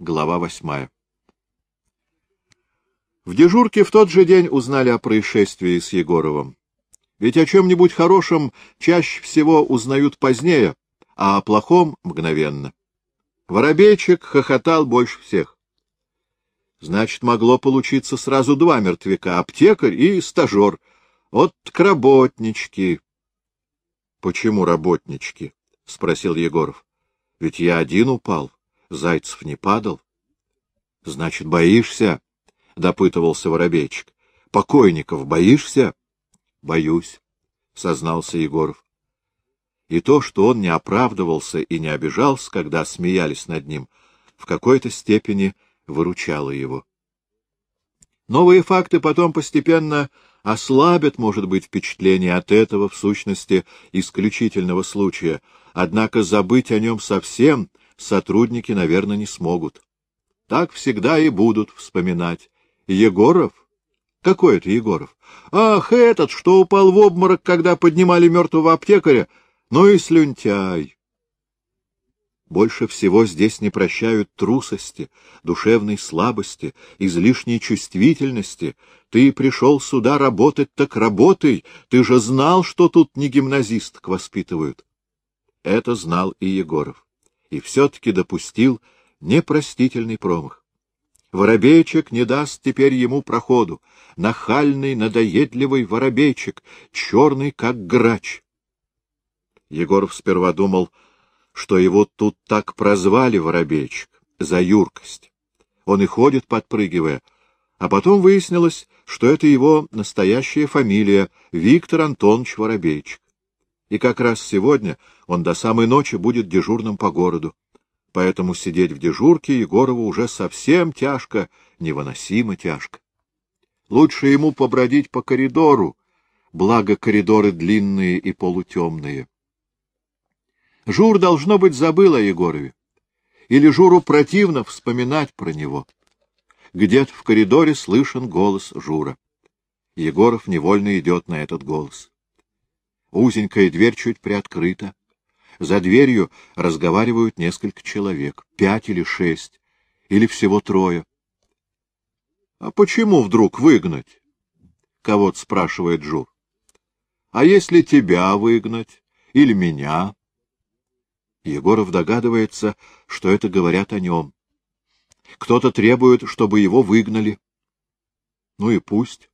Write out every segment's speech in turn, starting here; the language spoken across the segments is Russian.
Глава восьмая. В дежурке в тот же день узнали о происшествии с Егоровым. Ведь о чем-нибудь хорошем чаще всего узнают позднее, а о плохом — мгновенно. Воробейчик хохотал больше всех. Значит, могло получиться сразу два мертвяка — аптекарь и стажер. Вот к работнички. — Почему работнички? — спросил Егоров. — Ведь я один упал, Зайцев не падал. — Значит, боишься? — допытывался Воробейчик. — Покойников боишься? — Боюсь, — сознался Егоров. И то, что он не оправдывался и не обижался, когда смеялись над ним, в какой-то степени выручало его. Новые факты потом постепенно ослабят, может быть, впечатление от этого, в сущности, исключительного случая, однако забыть о нем совсем сотрудники, наверное, не смогут. Так всегда и будут вспоминать. Егоров? Какой это Егоров? Ах, этот, что упал в обморок, когда поднимали мертвого аптекаря. Ну и слюнтяй. Больше всего здесь не прощают трусости, душевной слабости, излишней чувствительности. Ты пришел сюда работать, так работай. Ты же знал, что тут не гимназисток воспитывают. Это знал и Егоров. И все-таки допустил непростительный промах. Воробейчик не даст теперь ему проходу. Нахальный, надоедливый воробейчик, черный, как грач. Егоров сперва думал, что его тут так прозвали Воробейчик за юркость. Он и ходит, подпрыгивая. А потом выяснилось, что это его настоящая фамилия — Виктор Антонович Воробейчик. И как раз сегодня он до самой ночи будет дежурным по городу. Поэтому сидеть в дежурке Егорову уже совсем тяжко, невыносимо тяжко. Лучше ему побродить по коридору, благо коридоры длинные и полутемные. Жур, должно быть, забыл о Егорове. Или Журу противно вспоминать про него. Где-то в коридоре слышен голос Жура. Егоров невольно идет на этот голос. Узенькая дверь чуть приоткрыта. За дверью разговаривают несколько человек, пять или шесть, или всего трое. — А почему вдруг выгнать? — кого-то спрашивает Жур. — А если тебя выгнать? Или меня? Егоров догадывается, что это говорят о нем. Кто-то требует, чтобы его выгнали. Ну и пусть.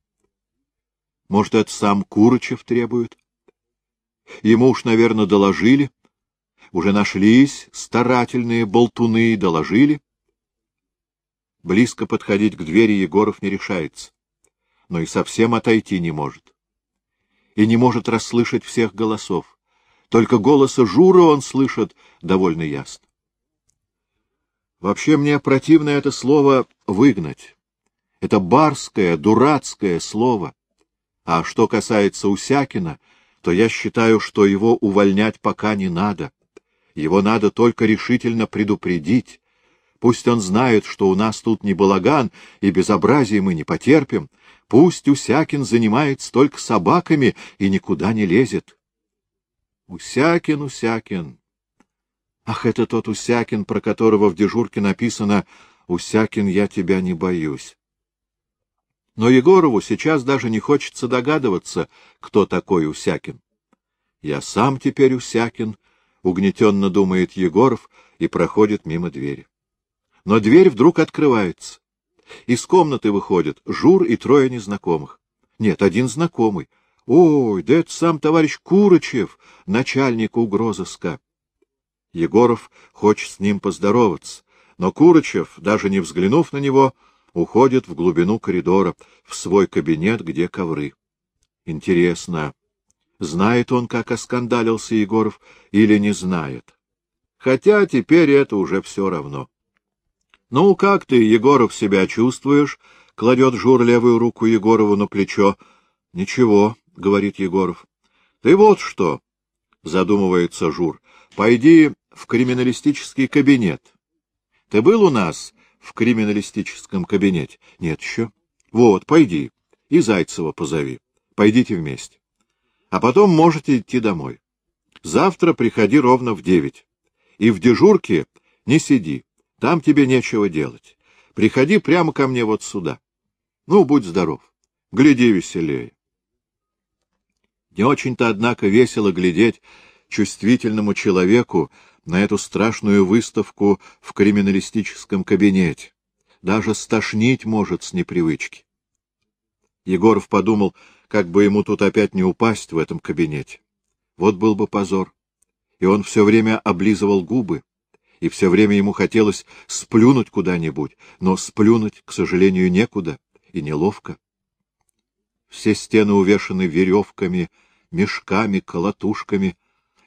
Может, это сам Курычев требует? Ему уж, наверное, доложили. Уже нашлись старательные болтуны и доложили. Близко подходить к двери Егоров не решается, но и совсем отойти не может. И не может расслышать всех голосов. Только голоса Жура он слышит довольно ясно. Вообще мне противно это слово «выгнать». Это барское, дурацкое слово. А что касается Усякина, то я считаю, что его увольнять пока не надо. Его надо только решительно предупредить. Пусть он знает, что у нас тут не балаган, и безобразие мы не потерпим. Пусть Усякин занимается только собаками и никуда не лезет. Усякин, Усякин. Ах, это тот Усякин, про которого в дежурке написано «Усякин, я тебя не боюсь». Но Егорову сейчас даже не хочется догадываться, кто такой Усякин. «Я сам теперь Усякин», — угнетенно думает Егоров и проходит мимо двери. Но дверь вдруг открывается. Из комнаты выходят Жур и трое незнакомых. Нет, один знакомый, Ой, да это сам товарищ Курочев, начальник угрозыска. Егоров хочет с ним поздороваться, но Курочев, даже не взглянув на него, уходит в глубину коридора, в свой кабинет, где ковры. Интересно, знает он, как оскандалился Егоров, или не знает? Хотя теперь это уже все равно. — Ну, как ты, Егоров, себя чувствуешь? — кладет Жур левую руку Егорову на плечо. — Ничего, — говорит Егоров. — Ты вот что, — задумывается Жур, — пойди в криминалистический кабинет. Ты был у нас в криминалистическом кабинете? Нет еще. Вот, пойди. И Зайцева позови. Пойдите вместе. А потом можете идти домой. Завтра приходи ровно в девять. И в дежурке не сиди. Там тебе нечего делать. Приходи прямо ко мне вот сюда. Ну, будь здоров. Гляди веселее. Не очень-то, однако, весело глядеть чувствительному человеку на эту страшную выставку в криминалистическом кабинете. Даже стошнить может с непривычки. Егоров подумал, как бы ему тут опять не упасть в этом кабинете. Вот был бы позор. И он все время облизывал губы, и все время ему хотелось сплюнуть куда-нибудь, но сплюнуть, к сожалению, некуда и неловко. Все стены увешаны веревками, мешками, колотушками,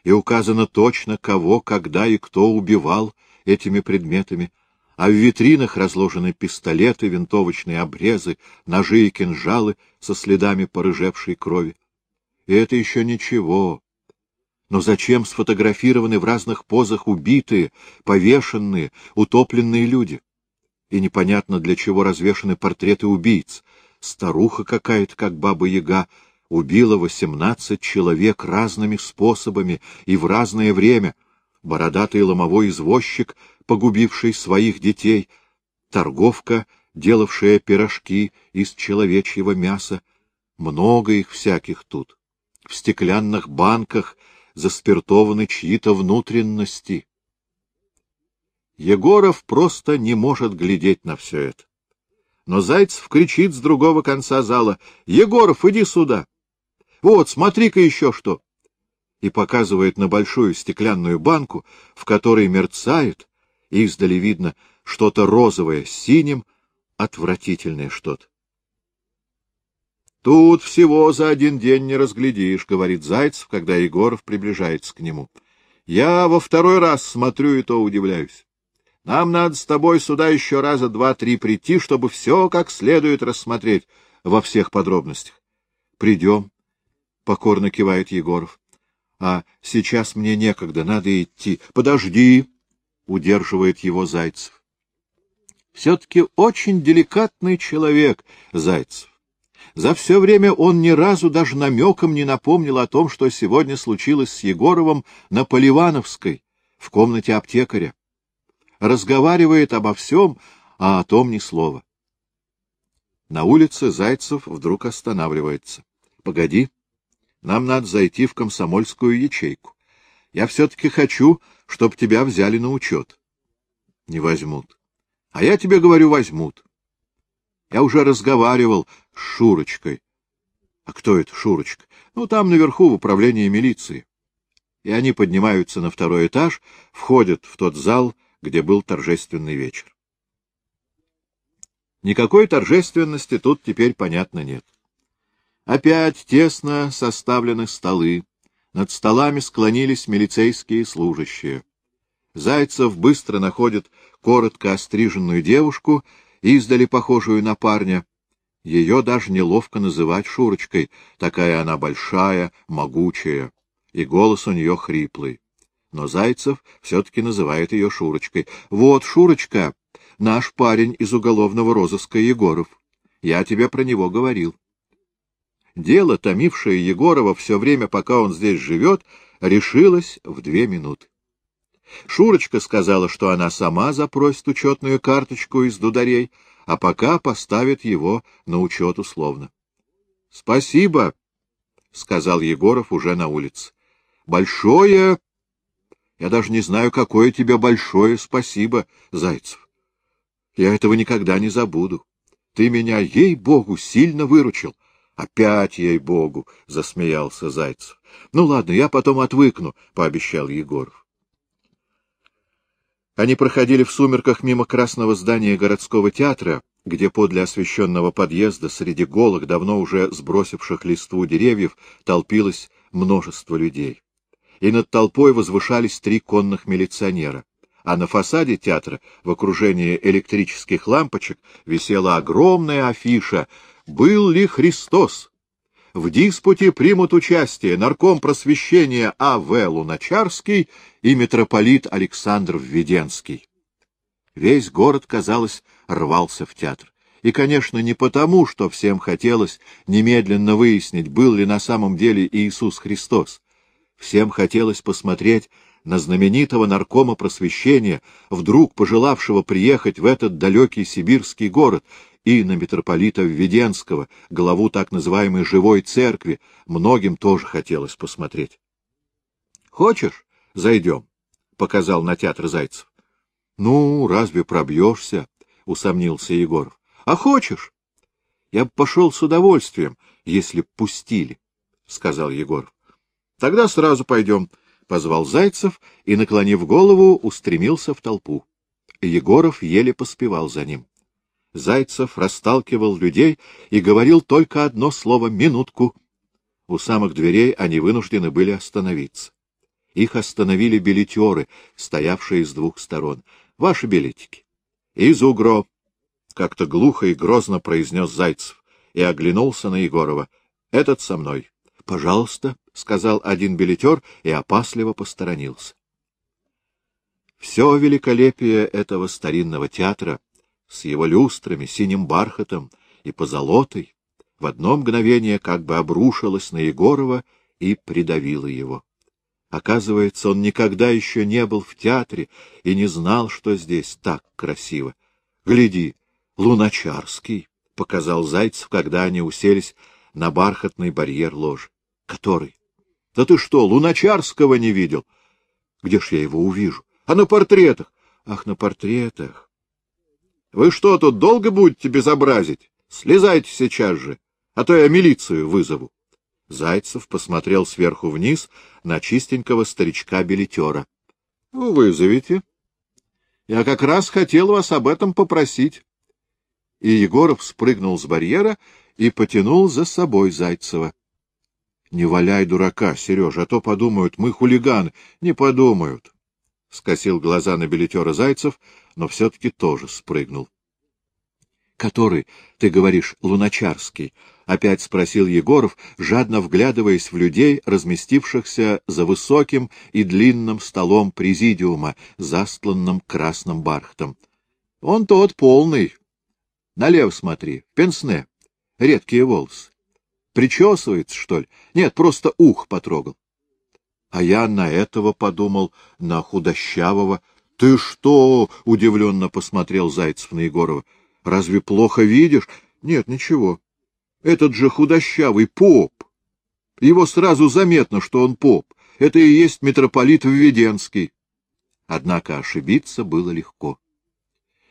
и указано точно, кого, когда и кто убивал этими предметами, а в витринах разложены пистолеты, винтовочные обрезы, ножи и кинжалы со следами порыжевшей крови. И это еще ничего. Но зачем сфотографированы в разных позах убитые, повешенные, утопленные люди? И непонятно, для чего развешаны портреты убийц. Старуха какая-то, как Баба-Яга, убила восемнадцать человек разными способами и в разное время. Бородатый ломовой извозчик, погубивший своих детей, торговка, делавшая пирожки из человечьего мяса. Много их всяких тут. В стеклянных банках заспиртованы чьи-то внутренности. Егоров просто не может глядеть на все это. Но Зайцев кричит с другого конца зала. — Егоров, иди сюда! Вот, смотри-ка еще что! И показывает на большую стеклянную банку, в которой мерцает, издали видно, что-то розовое с синим, отвратительное что-то. Тут всего за один день не разглядишь, — говорит Зайцев, когда Егоров приближается к нему. Я во второй раз смотрю и то удивляюсь. Нам надо с тобой сюда еще раза два-три прийти, чтобы все как следует рассмотреть во всех подробностях. Придем, — покорно кивает Егоров. — А сейчас мне некогда, надо идти. — Подожди, — удерживает его Зайцев. Все-таки очень деликатный человек Зайцев. За все время он ни разу даже намеком не напомнил о том, что сегодня случилось с Егоровым на Поливановской, в комнате аптекаря. Разговаривает обо всем, а о том ни слова. На улице Зайцев вдруг останавливается. — Погоди. Нам надо зайти в комсомольскую ячейку. Я все-таки хочу, чтоб тебя взяли на учет. Не возьмут. А я тебе говорю, возьмут. Я уже разговаривал с Шурочкой. А кто это Шурочка? Ну, там наверху в управлении милиции. И они поднимаются на второй этаж, входят в тот зал, где был торжественный вечер. Никакой торжественности тут теперь, понятно, нет. Опять тесно составлены столы. Над столами склонились милицейские служащие. Зайцев быстро находит коротко остриженную девушку, издали похожую на парня. Ее даже неловко называть Шурочкой, такая она большая, могучая, и голос у нее хриплый. Но Зайцев все-таки называет ее Шурочкой. «Вот, Шурочка, наш парень из уголовного розыска Егоров. Я тебе про него говорил». Дело, томившее Егорова все время, пока он здесь живет, решилось в две минуты. Шурочка сказала, что она сама запросит учетную карточку из дударей, а пока поставит его на учет условно. — Спасибо, — сказал Егоров уже на улице. — Большое... Я даже не знаю, какое тебе большое спасибо, Зайцев. Я этого никогда не забуду. Ты меня, ей-богу, сильно выручил. — Опять, ей-богу, — засмеялся Зайцев. — Ну ладно, я потом отвыкну, — пообещал Егоров. Они проходили в сумерках мимо красного здания городского театра, где подле освещенного подъезда среди голых, давно уже сбросивших листву деревьев, толпилось множество людей. И над толпой возвышались три конных милиционера. А на фасаде театра, в окружении электрических лампочек, висела огромная афиша был ли Христос. В диспуте примут участие нарком просвещения А.В. Луначарский и митрополит Александр Введенский. Весь город, казалось, рвался в театр. И, конечно, не потому, что всем хотелось немедленно выяснить, был ли на самом деле Иисус Христос. Всем хотелось посмотреть на знаменитого наркома просвещения, вдруг пожелавшего приехать в этот далекий сибирский город, и на митрополита Введенского, главу так называемой «живой церкви», многим тоже хотелось посмотреть. — Хочешь, зайдем? — показал на театр Зайцев. — Ну, разве пробьешься? — усомнился Егоров. — А хочешь? — Я бы пошел с удовольствием, если б пустили, — сказал Егоров. — Тогда сразу пойдем, — позвал Зайцев и, наклонив голову, устремился в толпу. Егоров еле поспевал за ним. Зайцев расталкивал людей и говорил только одно слово — «минутку». У самых дверей они вынуждены были остановиться. Их остановили билетеры, стоявшие с двух сторон. Ваши билетики. — Из Угро! — как-то глухо и грозно произнес Зайцев и оглянулся на Егорова. — Этот со мной. — Пожалуйста, — сказал один билетер и опасливо посторонился. Все великолепие этого старинного театра с его люстрами, синим бархатом и позолотой, в одно мгновение как бы обрушилась на Егорова и придавила его. Оказывается, он никогда еще не был в театре и не знал, что здесь так красиво. — Гляди, Луначарский, — показал Зайцев, когда они уселись на бархатный барьер ложи. — Который? — Да ты что, Луначарского не видел? — Где ж я его увижу? — А на портретах? — Ах, на портретах. Вы что тут долго будете безобразить? Слезайте сейчас же, а то я милицию вызову. Зайцев посмотрел сверху вниз на чистенького старичка-билетера. — Вызовите. Я как раз хотел вас об этом попросить. И Егоров спрыгнул с барьера и потянул за собой Зайцева. — Не валяй дурака, Сережа, а то подумают, мы хулиганы. Не подумают. — скосил глаза на билетера Зайцев, но все-таки тоже спрыгнул. — Который, ты говоришь, Луначарский? — опять спросил Егоров, жадно вглядываясь в людей, разместившихся за высоким и длинным столом президиума, застланным красным бархтом. — Он тот полный. Налево смотри, пенсне, редкие волосы. Причесывается, что ли? Нет, просто ух потрогал. А я на этого подумал, на худощавого. — Ты что? — удивленно посмотрел Зайцев на Егорова. — Разве плохо видишь? — Нет, ничего. Этот же худощавый поп. Его сразу заметно, что он поп. Это и есть митрополит Введенский. Однако ошибиться было легко.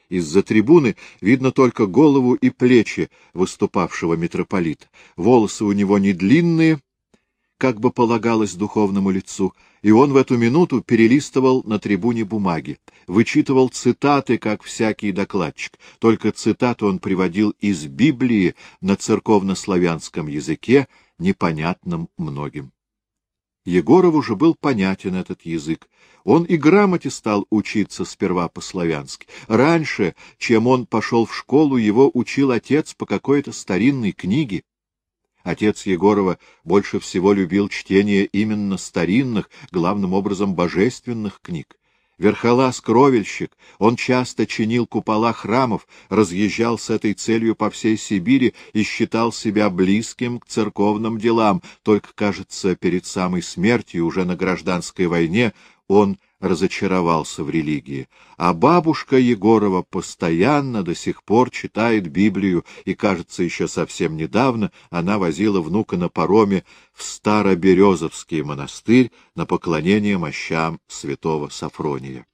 Из-за трибуны видно только голову и плечи выступавшего митрополита. Волосы у него не длинные, как бы полагалось духовному лицу, и он в эту минуту перелистывал на трибуне бумаги, вычитывал цитаты, как всякий докладчик, только цитаты он приводил из Библии на церковнославянском языке, непонятном многим. Егорову же был понятен этот язык. Он и грамоте стал учиться сперва по-славянски. Раньше, чем он пошел в школу, его учил отец по какой-то старинной книге. Отец Егорова больше всего любил чтение именно старинных, главным образом божественных книг. Верхолаз-кровельщик, он часто чинил купола храмов, разъезжал с этой целью по всей Сибири и считал себя близким к церковным делам, только, кажется, перед самой смертью, уже на гражданской войне, он разочаровался в религии, а бабушка Егорова постоянно до сих пор читает Библию, и, кажется, еще совсем недавно она возила внука на пароме в Староберезовский монастырь на поклонение мощам святого Сафрония.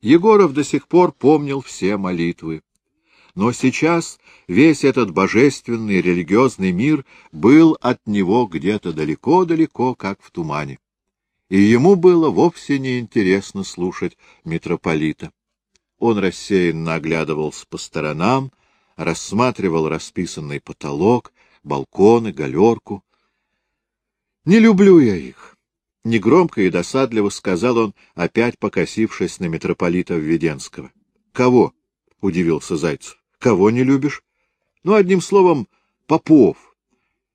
Егоров до сих пор помнил все молитвы. Но сейчас весь этот божественный религиозный мир был от него где-то далеко-далеко, как в тумане и ему было вовсе не интересно слушать митрополита. Он рассеянно оглядывался по сторонам, рассматривал расписанный потолок, балконы, галерку. — Не люблю я их, — негромко и досадливо сказал он, опять покосившись на митрополита Введенского. — Кого? — удивился Зайцев. — Кого не любишь? — Ну, одним словом, попов.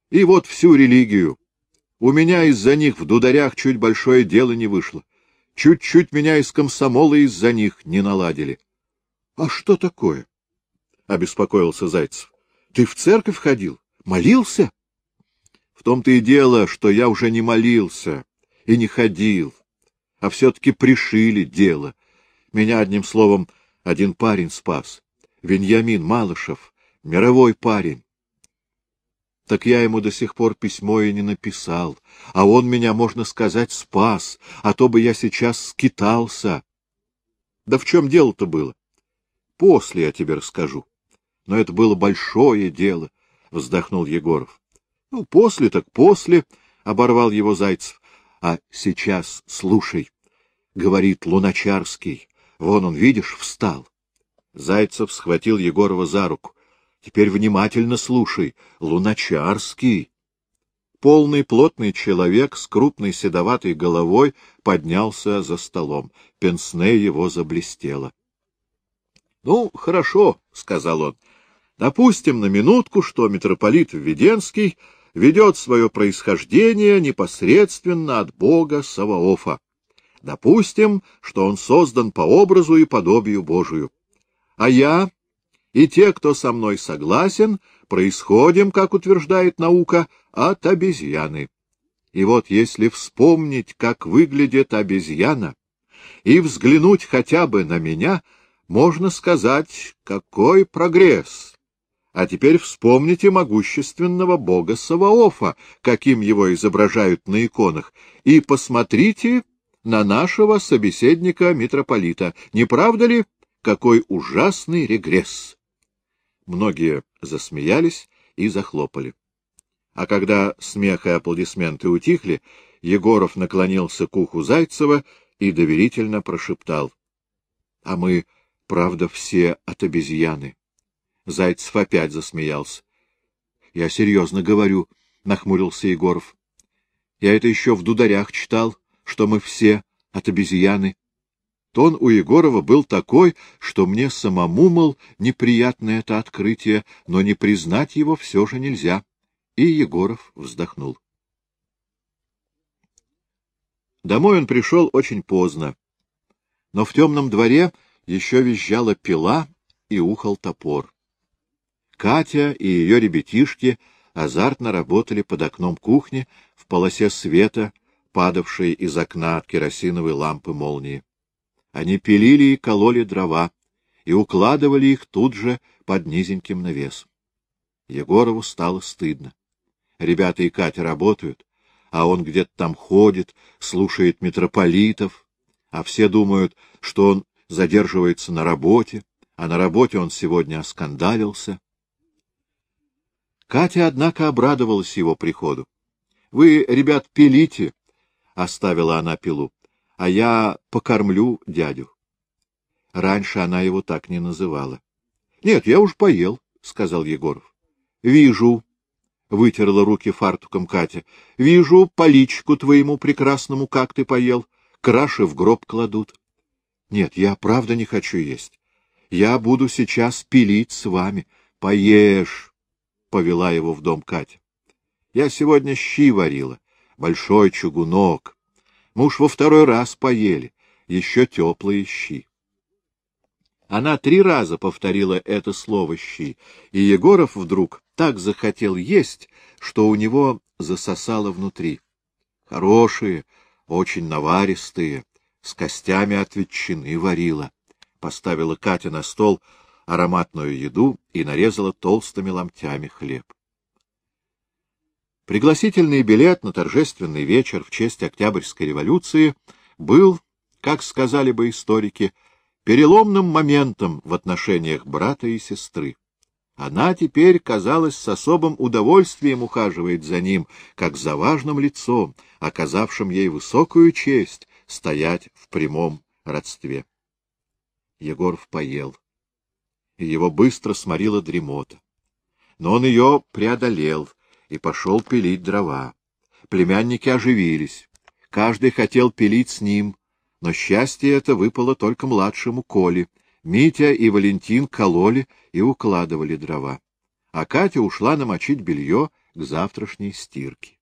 И вот всю религию, у меня из-за них в дударях чуть большое дело не вышло. Чуть-чуть меня из комсомола из-за них не наладили. — А что такое? — обеспокоился Зайцев. — Ты в церковь ходил? Молился? — В том-то и дело, что я уже не молился и не ходил. А все-таки пришили дело. Меня, одним словом, один парень спас. Веньямин Малышев, мировой парень. Так я ему до сих пор письмо и не написал, а он меня, можно сказать, спас, а то бы я сейчас скитался. Да в чем дело-то было? После я тебе расскажу. Но это было большое дело, — вздохнул Егоров. — Ну, после так после, — оборвал его Зайцев. — А сейчас слушай, — говорит Луначарский. Вон он, видишь, встал. Зайцев схватил Егорова за руку. — Теперь внимательно слушай. Луначарский. Полный плотный человек с крупной седоватой головой поднялся за столом. Пенсне его заблестело. — Ну, хорошо, — сказал он. — Допустим на минутку, что митрополит Введенский ведет свое происхождение непосредственно от бога Саваофа. Допустим, что он создан по образу и подобию Божию. А я и те, кто со мной согласен, происходим, как утверждает наука, от обезьяны. И вот если вспомнить, как выглядит обезьяна, и взглянуть хотя бы на меня, можно сказать, какой прогресс. А теперь вспомните могущественного бога Саваофа, каким его изображают на иконах, и посмотрите на нашего собеседника-митрополита. Не правда ли, какой ужасный регресс? Многие засмеялись и захлопали. А когда смех и аплодисменты утихли, Егоров наклонился к уху Зайцева и доверительно прошептал. — А мы, правда, все от обезьяны. Зайцев опять засмеялся. — Я серьезно говорю, — нахмурился Егоров. — Я это еще в дударях читал, что мы все от обезьяны. Тон у Егорова был такой, что мне самому, мол, неприятно это открытие, но не признать его все же нельзя. И Егоров вздохнул. Домой он пришел очень поздно, но в темном дворе еще визжала пила и ухал топор. Катя и ее ребятишки азартно работали под окном кухни в полосе света, падавшей из окна от керосиновой лампы молнии. Они пилили и кололи дрова, и укладывали их тут же под низеньким навесом. Егорову стало стыдно. Ребята и Катя работают, а он где-то там ходит, слушает митрополитов, а все думают, что он задерживается на работе, а на работе он сегодня оскандалился. Катя, однако, обрадовалась его приходу. — Вы, ребят, пилите, — оставила она пилу а я покормлю дядю. Раньше она его так не называла. — Нет, я уж поел, — сказал Егоров. — Вижу, — вытерла руки фартуком Катя, — вижу по личку твоему прекрасному, как ты поел. Краши в гроб кладут. Нет, я правда не хочу есть. Я буду сейчас пилить с вами. Поешь, — повела его в дом Катя. Я сегодня щи варила, большой чугунок. Мы уж во второй раз поели, еще теплые щи. Она три раза повторила это слово «щи», и Егоров вдруг так захотел есть, что у него засосало внутри. Хорошие, очень наваристые, с костями от ветчины варила. Поставила Катя на стол ароматную еду и нарезала толстыми ломтями хлеб. Пригласительный билет на торжественный вечер в честь Октябрьской революции был, как сказали бы историки, переломным моментом в отношениях брата и сестры. Она теперь, казалось, с особым удовольствием ухаживает за ним, как за важным лицом, оказавшим ей высокую честь стоять в прямом родстве. Егоров поел, и его быстро сморила дремота. Но он ее преодолел — и пошел пилить дрова. Племянники оживились. Каждый хотел пилить с ним, но счастье это выпало только младшему Коле. Митя и Валентин кололи и укладывали дрова. А Катя ушла намочить белье к завтрашней стирке.